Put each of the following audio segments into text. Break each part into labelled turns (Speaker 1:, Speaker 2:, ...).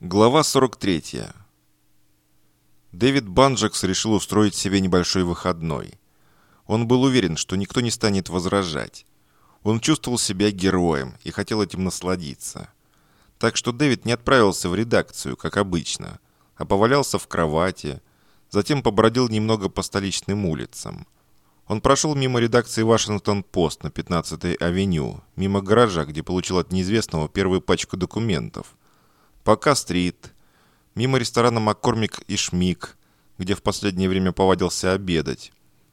Speaker 1: Глава 43. Дэвид Банджакс решил устроить себе небольшой выходной. Он был уверен, что никто не станет возражать. Он чувствовал себя героем и хотел этим насладиться. Так что Дэвид не отправился в редакцию, как обычно, а повалялся в кровати, затем побродил немного по столичным улицам. Он прошел мимо редакции «Вашингтон-Пост» на 15-й авеню, мимо гаража, где получил от неизвестного первую пачку документов – Пока стрит, мимо ресторана Маккормик и Шмик, где в последнее время повадился обедать,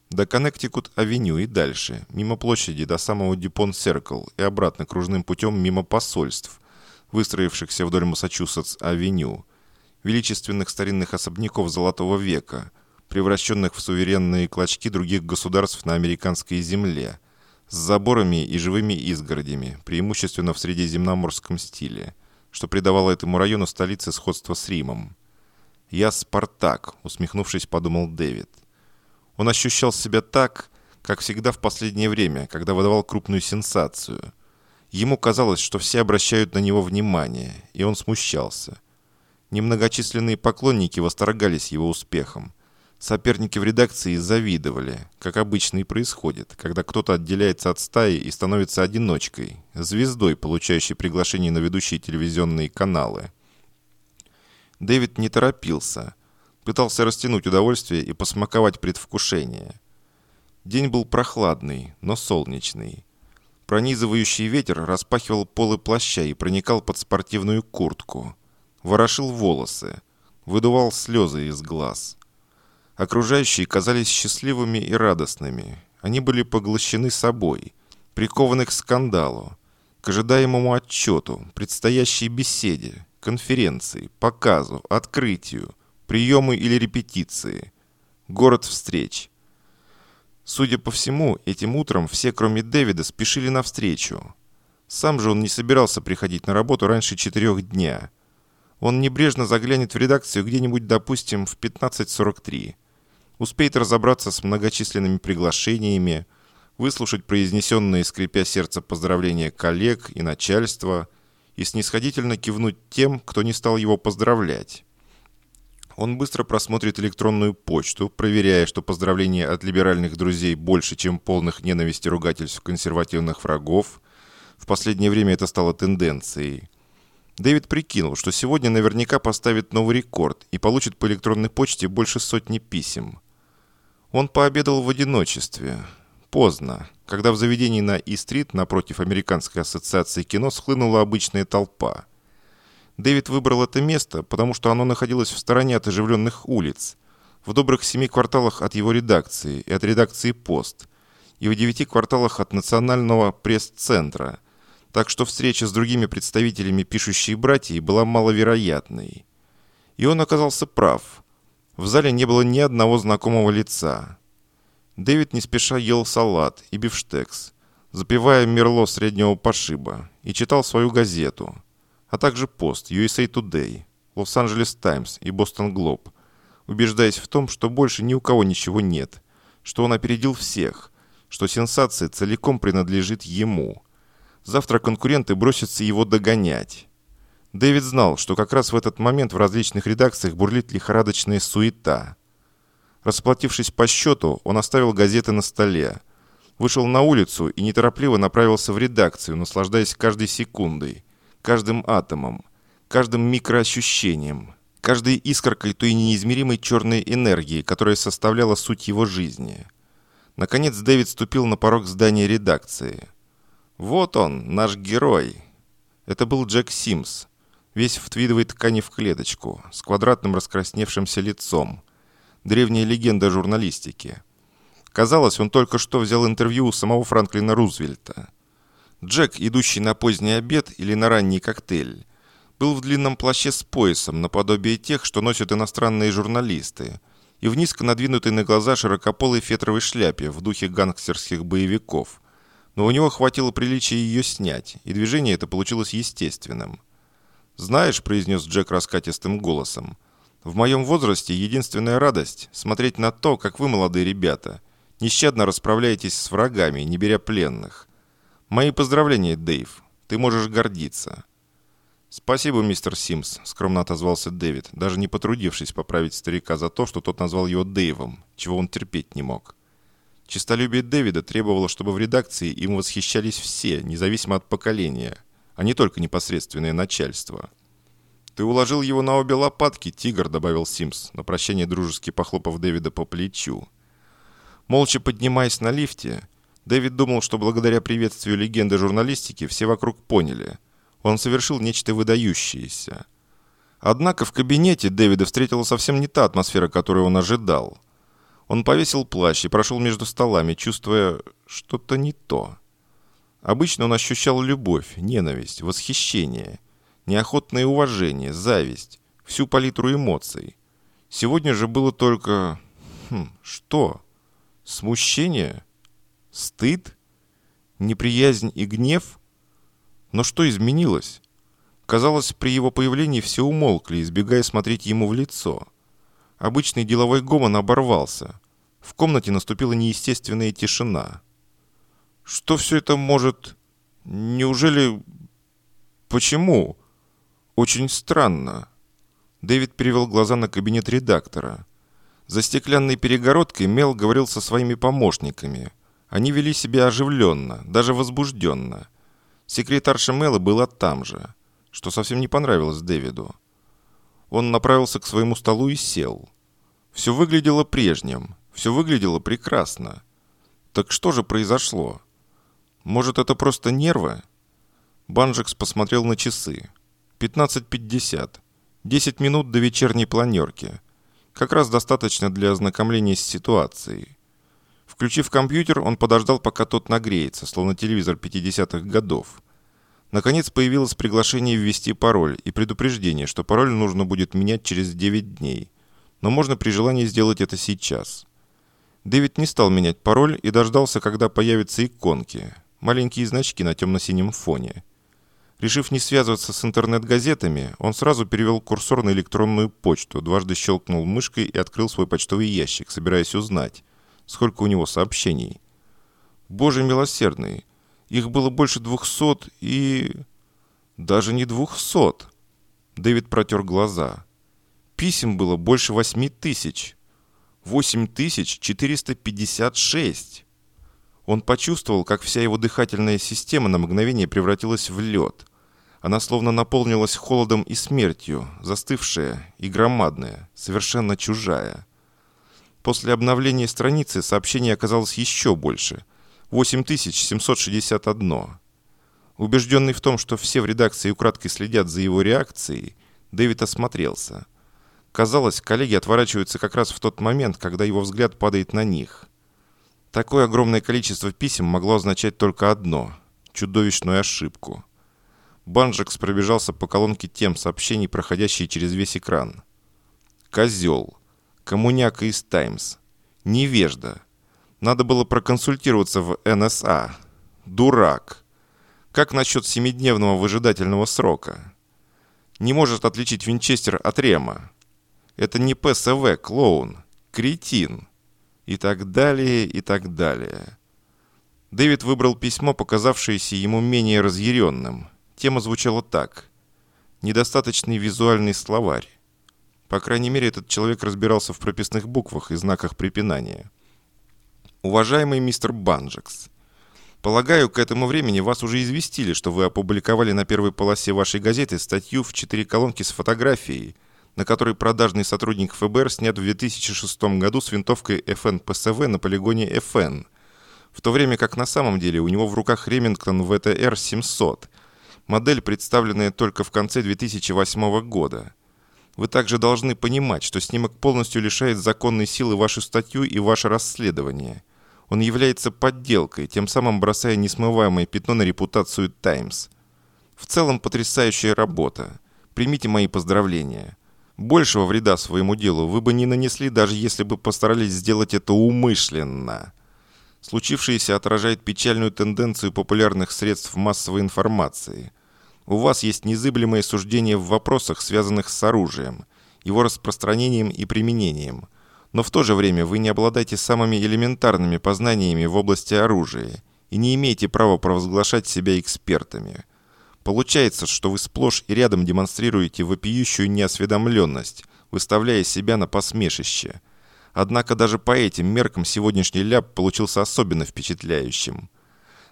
Speaker 1: до Коннектикут-авеню и дальше, мимо площади до самого Дюпон-Серкл и обратно кружным путем мимо посольств, выстроившихся вдоль Массачусетс-авеню, величественных старинных особняков Золотого века, превращенных в суверенные клочки других государств на американской земле, с заборами и живыми изгородями, преимущественно в средиземноморском стиле – что придавало этому району столицы сходство с Римом. «Я Спартак», — усмехнувшись, подумал Дэвид. Он ощущал себя так, как всегда в последнее время, когда выдавал крупную сенсацию. Ему казалось, что все обращают на него внимание, и он смущался. Немногочисленные поклонники восторгались его успехом. Соперники в редакции завидовали, как обычно и происходит, когда кто-то отделяется от стаи и становится одиночкой, звездой, получающей приглашение на ведущие телевизионные каналы. Дэвид не торопился, пытался растянуть удовольствие и посмаковать предвкушение. День был прохладный, но солнечный. Пронизывающий ветер распахивал полы плаща и проникал под спортивную куртку. Ворошил волосы, выдувал слезы из глаз – Окружающие казались счастливыми и радостными. Они были поглощены собой, прикованы к скандалу, к ожидаемому отчету, предстоящей беседе, конференции, показу, открытию, приемы или репетиции. Город встреч. Судя по всему, этим утром все, кроме Дэвида, спешили навстречу. Сам же он не собирался приходить на работу раньше четырех дня. Он небрежно заглянет в редакцию где-нибудь, допустим, в 15.43 успеет разобраться с многочисленными приглашениями, выслушать произнесенные, скрипя сердце, поздравления коллег и начальства и снисходительно кивнуть тем, кто не стал его поздравлять. Он быстро просмотрит электронную почту, проверяя, что поздравления от либеральных друзей больше, чем полных ненависти ругательств консервативных врагов. В последнее время это стало тенденцией. Дэвид прикинул, что сегодня наверняка поставит новый рекорд и получит по электронной почте больше сотни писем. Он пообедал в одиночестве. Поздно, когда в заведении на И-стрит напротив Американской ассоциации кино схлынула обычная толпа. Дэвид выбрал это место, потому что оно находилось в стороне от оживленных улиц, в добрых семи кварталах от его редакции и от редакции «Пост», и в девяти кварталах от национального пресс-центра, так что встреча с другими представителями пишущей братьей была маловероятной. И он оказался прав – в зале не было ни одного знакомого лица. Дэвид не спеша ел салат и бифштекс, запивая мерло среднего пошиба, и читал свою газету, а также пост USA Today, Лос-Анджелес Таймс и Бостон Глоб, убеждаясь в том, что больше ни у кого ничего нет, что он опередил всех, что сенсация целиком принадлежит ему. Завтра конкуренты бросятся его догонять. Дэвид знал, что как раз в этот момент в различных редакциях бурлит лихорадочная суета. Расплатившись по счету, он оставил газеты на столе, вышел на улицу и неторопливо направился в редакцию, наслаждаясь каждой секундой, каждым атомом, каждым микроощущением, каждой искоркой той неизмеримой черной энергии, которая составляла суть его жизни. Наконец Дэвид ступил на порог здания редакции. «Вот он, наш герой!» Это был Джек Симс, весь в твидовой ткани в клеточку, с квадратным раскрасневшимся лицом. Древняя легенда журналистики. Казалось, он только что взял интервью у самого Франклина Рузвельта. Джек, идущий на поздний обед или на ранний коктейль, был в длинном плаще с поясом, наподобие тех, что носят иностранные журналисты, и в низко надвинутой на глаза широкополой фетровой шляпе в духе гангстерских боевиков. Но у него хватило приличия ее снять, и движение это получилось естественным. «Знаешь», — произнес Джек раскатистым голосом, «в моем возрасте единственная радость — смотреть на то, как вы, молодые ребята, нещадно расправляетесь с врагами, не беря пленных. Мои поздравления, Дэйв. Ты можешь гордиться». «Спасибо, мистер Симс», — скромно отозвался Дэвид, даже не потрудившись поправить старика за то, что тот назвал его Дэйвом, чего он терпеть не мог. Чистолюбие Дэвида требовало, чтобы в редакции им восхищались все, независимо от поколения, а не только непосредственное начальство. «Ты уложил его на обе лопатки, тигр», — добавил Симс, на прощание дружески похлопав Дэвида по плечу. Молча поднимаясь на лифте, Дэвид думал, что благодаря приветствию легенды журналистики все вокруг поняли — он совершил нечто выдающееся. Однако в кабинете Дэвида встретила совсем не та атмосфера, которую он ожидал. Он повесил плащ и прошел между столами, чувствуя что-то не то. Обычно он ощущал любовь, ненависть, восхищение, неохотное уважение, зависть, всю палитру эмоций. Сегодня же было только... Хм, что? Смущение? Стыд? Неприязнь и гнев – но что изменилось? Казалось, при его появлении все умолкли, избегая смотреть ему в лицо. Обычный деловой гомон оборвался. В комнате наступила неестественная тишина. Что все это может... Неужели... Почему? Очень странно. Дэвид перевел глаза на кабинет редактора. За стеклянной перегородкой Мел говорил со своими помощниками. Они вели себя оживленно, даже возбужденно. Секретарша Мэла была там же, что совсем не понравилось Дэвиду. Он направился к своему столу и сел. Все выглядело прежним, все выглядело прекрасно. Так что же произошло? Может, это просто нервы? Банджекс посмотрел на часы. 15.50. 10 минут до вечерней планерки. Как раз достаточно для ознакомления с ситуацией. Включив компьютер, он подождал, пока тот нагреется, словно телевизор 50-х годов. Наконец появилось приглашение ввести пароль и предупреждение, что пароль нужно будет менять через 9 дней. Но можно при желании сделать это сейчас. Дэвид не стал менять пароль и дождался, когда появятся иконки, маленькие значки на темно-синем фоне. Решив не связываться с интернет-газетами, он сразу перевел курсор на электронную почту, дважды щелкнул мышкой и открыл свой почтовый ящик, собираясь узнать, сколько у него сообщений. Боже милосердный, их было больше двухсот и... Даже не двухсот. Дэвид протер глаза. Писем было больше восьми тысяч. Восемь тысяч четыреста пятьдесят шесть. Он почувствовал, как вся его дыхательная система на мгновение превратилась в лед. Она словно наполнилась холодом и смертью, застывшая и громадная, совершенно чужая. После обновления страницы сообщение оказалось еще больше. 8761. Убежденный в том, что все в редакции украдкой следят за его реакцией, Дэвид осмотрелся. Казалось, коллеги отворачиваются как раз в тот момент, когда его взгляд падает на них. Такое огромное количество писем могло означать только одно – чудовищную ошибку. Банджекс пробежался по колонке тем сообщений, проходящие через весь экран. «Козел», Коммуняка из «Таймс». Невежда. Надо было проконсультироваться в НСА. Дурак. Как насчет семидневного выжидательного срока? Не может отличить Винчестер от Рема. Это не ПСВ, клоун. Кретин. И так далее, и так далее. Дэвид выбрал письмо, показавшееся ему менее разъяренным. Тема звучала так. Недостаточный визуальный словарь. По крайней мере, этот человек разбирался в прописных буквах и знаках препинания. Уважаемый мистер Банджекс, полагаю, к этому времени вас уже известили, что вы опубликовали на первой полосе вашей газеты статью в четыре колонки с фотографией, на которой продажный сотрудник ФБР снят в 2006 году с винтовкой FN ПСВ на полигоне FN, в то время как на самом деле у него в руках Ремингтон ВТР-700, модель, представленная только в конце 2008 года – вы также должны понимать, что снимок полностью лишает законной силы вашу статью и ваше расследование. Он является подделкой, тем самым бросая несмываемое пятно на репутацию «Таймс». В целом потрясающая работа. Примите мои поздравления. Большего вреда своему делу вы бы не нанесли, даже если бы постарались сделать это умышленно. Случившееся отражает печальную тенденцию популярных средств массовой информации – у вас есть незыблемое суждение в вопросах, связанных с оружием, его распространением и применением. Но в то же время вы не обладаете самыми элементарными познаниями в области оружия и не имеете права провозглашать себя экспертами. Получается, что вы сплошь и рядом демонстрируете вопиющую неосведомленность, выставляя себя на посмешище. Однако даже по этим меркам сегодняшний ляп получился особенно впечатляющим.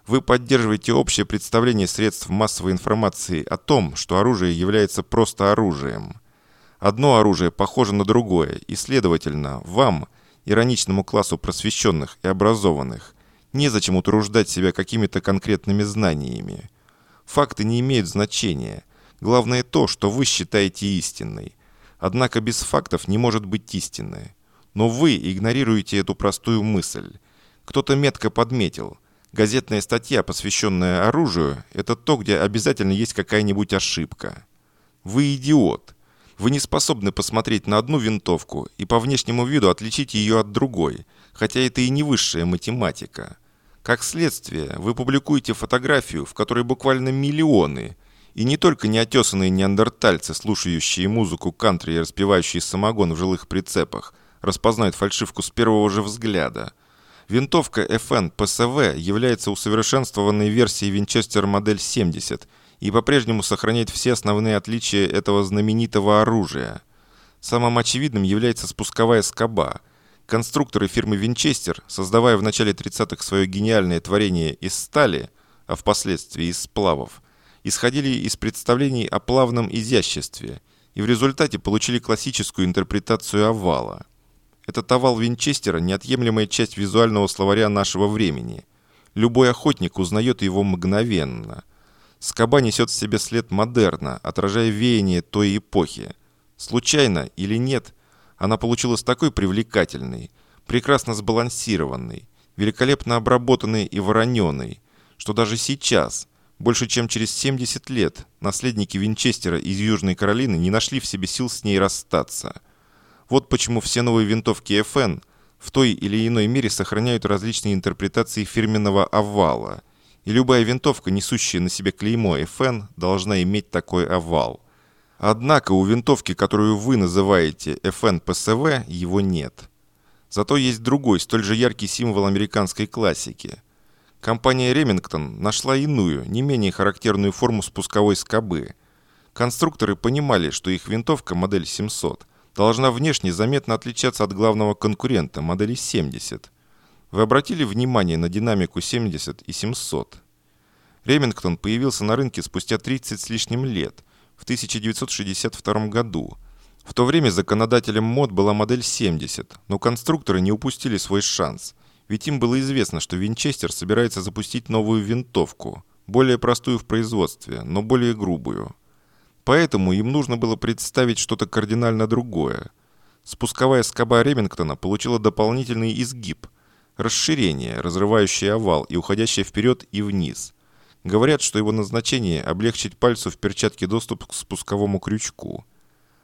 Speaker 1: Вы поддерживаете общее представление средств массовой информации о том, что оружие является просто оружием. Одно оружие похоже на другое, и, следовательно, вам, ироничному классу просвещенных и образованных, незачем утруждать себя какими-то конкретными знаниями. Факты не имеют значения. Главное то, что вы считаете истинной. Однако без фактов не может быть истины. Но вы игнорируете эту простую мысль. Кто-то метко подметил. Газетная статья, посвященная оружию, это то, где обязательно есть какая-нибудь ошибка. Вы идиот. Вы не способны посмотреть на одну винтовку и по внешнему виду отличить ее от другой, хотя это и не высшая математика. Как следствие, вы публикуете фотографию, в которой буквально миллионы, и не только неотесанные неандертальцы, слушающие музыку кантри и распивающие самогон в жилых прицепах, распознают фальшивку с первого же взгляда. Винтовка FN PSV является усовершенствованной версией Винчестер модель 70 и по-прежнему сохраняет все основные отличия этого знаменитого оружия. Самым очевидным является спусковая скоба – Конструкторы фирмы Винчестер, создавая в начале 30-х свое гениальное творение из стали, а впоследствии из сплавов, исходили из представлений о плавном изяществе и в результате получили классическую интерпретацию овала. Этот овал Винчестера – неотъемлемая часть визуального словаря нашего времени. Любой охотник узнает его мгновенно. Скоба несет в себе след модерна, отражая веяние той эпохи. Случайно или нет – она получилась такой привлекательной, прекрасно сбалансированной, великолепно обработанной и вороненой, что даже сейчас, больше чем через 70 лет, наследники Винчестера из Южной Каролины не нашли в себе сил с ней расстаться. Вот почему все новые винтовки FN в той или иной мере сохраняют различные интерпретации фирменного овала, и любая винтовка, несущая на себе клеймо FN, должна иметь такой овал. Однако у винтовки, которую вы называете FN-PSV, его нет. Зато есть другой, столь же яркий символ американской классики. Компания Remington нашла иную, не менее характерную форму спусковой скобы. Конструкторы понимали, что их винтовка модель 700 должна внешне заметно отличаться от главного конкурента модели 70. Вы обратили внимание на динамику 70 и 700? Ремингтон появился на рынке спустя 30 с лишним лет – в 1962 году. В то время законодателем мод была модель 70, но конструкторы не упустили свой шанс, ведь им было известно, что Винчестер собирается запустить новую винтовку, более простую в производстве, но более грубую. Поэтому им нужно было представить что-то кардинально другое. Спусковая скоба Ремингтона получила дополнительный изгиб, расширение, разрывающее овал и уходящее вперед и вниз – Говорят, что его назначение – облегчить пальцу в перчатке доступ к спусковому крючку.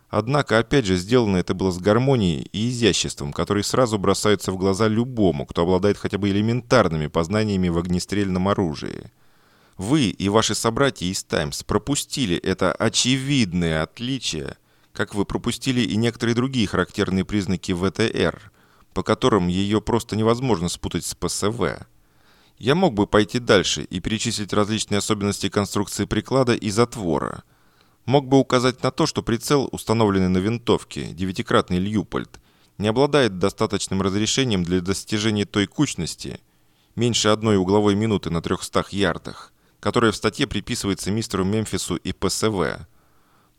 Speaker 1: Однако, опять же, сделано это было с гармонией и изяществом, которые сразу бросаются в глаза любому, кто обладает хотя бы элементарными познаниями в огнестрельном оружии. Вы и ваши собратья из «Таймс» пропустили это очевидное отличие, как вы пропустили и некоторые другие характерные признаки ВТР, по которым ее просто невозможно спутать с ПСВ. Я мог бы пойти дальше и перечислить различные особенности конструкции приклада и затвора. Мог бы указать на то, что прицел, установленный на винтовке, девятикратный Льюпольд, не обладает достаточным разрешением для достижения той кучности, меньше одной угловой минуты на 300 ярдах, которая в статье приписывается мистеру Мемфису и ПСВ.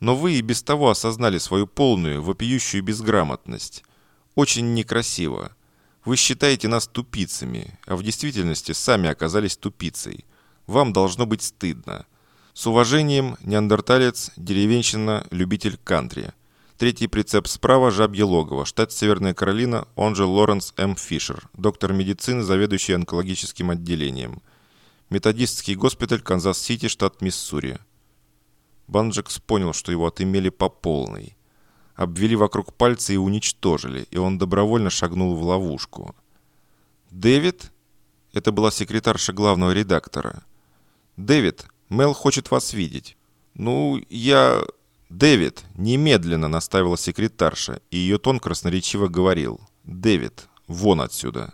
Speaker 1: Но вы и без того осознали свою полную, вопиющую безграмотность. Очень некрасиво. Вы считаете нас тупицами, а в действительности сами оказались тупицей. Вам должно быть стыдно. С уважением, неандерталец, деревенщина, любитель кантри. Третий прицеп справа – Жабье логово, штат Северная Каролина, он же Лоренс М. Фишер, доктор медицины, заведующий онкологическим отделением. Методистский госпиталь, Канзас-Сити, штат Миссури. Банджекс понял, что его отымели по полной обвели вокруг пальца и уничтожили, и он добровольно шагнул в ловушку. «Дэвид?» Это была секретарша главного редактора. «Дэвид, Мел хочет вас видеть». «Ну, я...» «Дэвид!» – немедленно наставила секретарша, и ее тон красноречиво говорил. «Дэвид, вон отсюда!»